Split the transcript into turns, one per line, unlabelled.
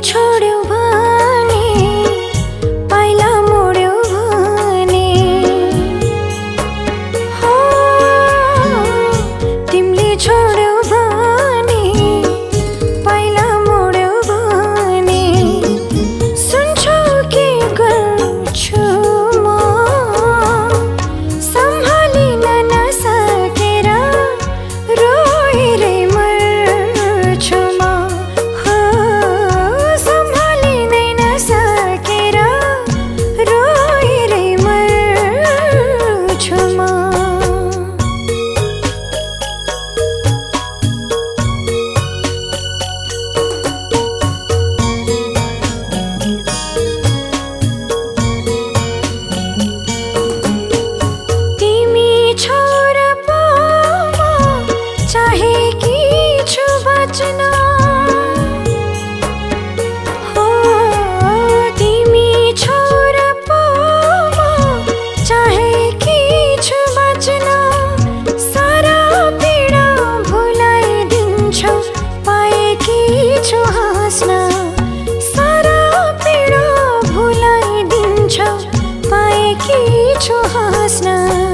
车流 पाएकी छु हाँस्न। सारा पीडा भुलाइदिन्छ। पाएकी छु हाँस्न।